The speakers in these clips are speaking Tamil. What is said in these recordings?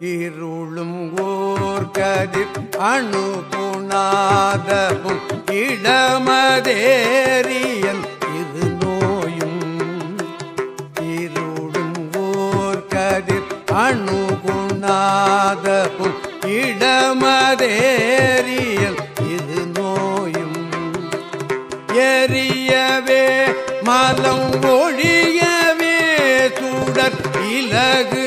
இருளும் ஓர் கதிர் அணு குணாதவும் இடமதேரியன் இது நோயும். இருளும் ஓர் கதிர் அணு குணாதவும் இடமதேரியன் இது நோயும். எரியவே மலம் ஒழியவே சுடர் இலகு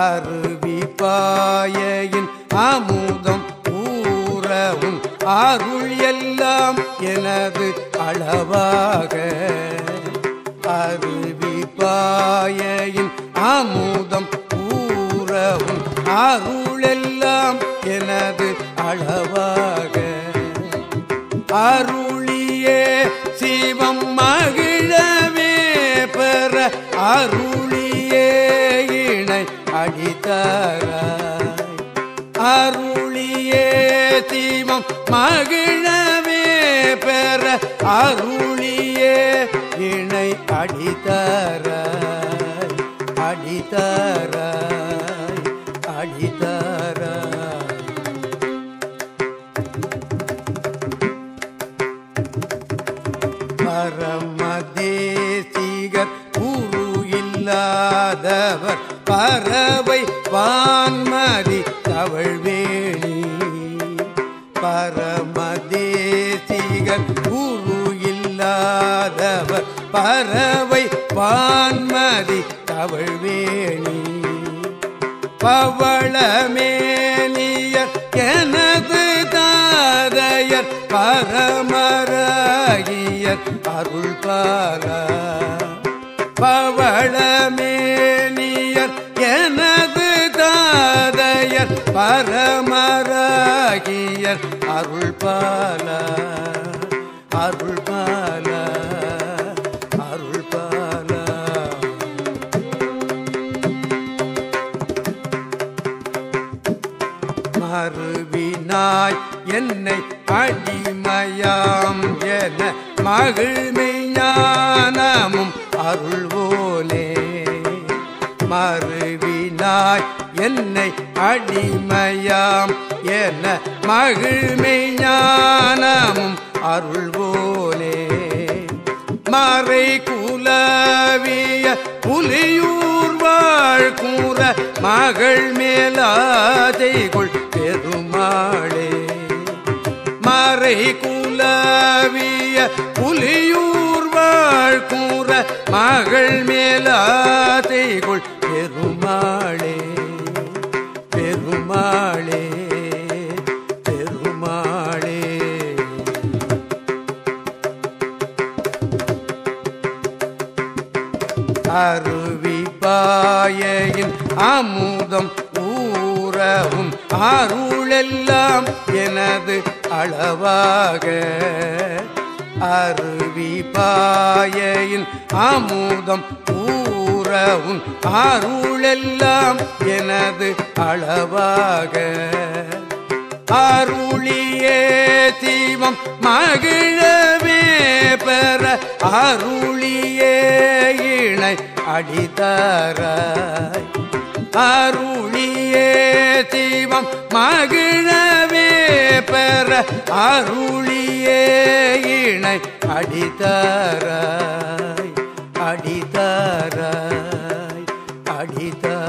அருவி பாயின் அமுதம் கூறவும் அருள் எல்லாம் எனது அளவாக. அருவி பாயின் அமுதம் கூறவும் அருள் எல்லாம் எனது அளவாக. அருள் அருளியே இணை அடித்தர அடித்தர அடித்தர. பரமதேசிகர் குரு இல்லாதவர் பறவை வான்மதி தவழ்வேணி பறவை வான்மதி தவழ்வேணி. பவளமேனியர் எனது தாதையர் பரமராகியர் அருள் பாரா பவளமேனியர் எனது தாதையர் பரமராகியர் அருள் பாலா அருள் பாலா மறுவினாய் என்னை அடிமயாம் என மகிழ்மையானமும் அருள்வோலே மறுவினாய் என்னை அடிமயாம் என மகிழ்மையானமும் அருள்வோலே மறை குலவிய புலியூர் மகள் மேலாதை கொள் பெருமாளே. மறை குலவிய புலியூர் வாழ் கூற மகள் மேலாதை கொள் பெருமாளே. பெருமாளே அருவி பாயின் அமுதம் ஊறவும் அருளெல்லாம் எனது அளவாக. அருவி பாயின் அமுதம் ஊறவும் அருளெல்லாம் எனது அளவாக. அருளியே தீபம் மகிழவே பெற அருளியே அடித்தாராய் அருளியே தீபம் மகிழவே பெற அருளியே இணை அடித்தாராய் அடித்தாராய் அடித்தார்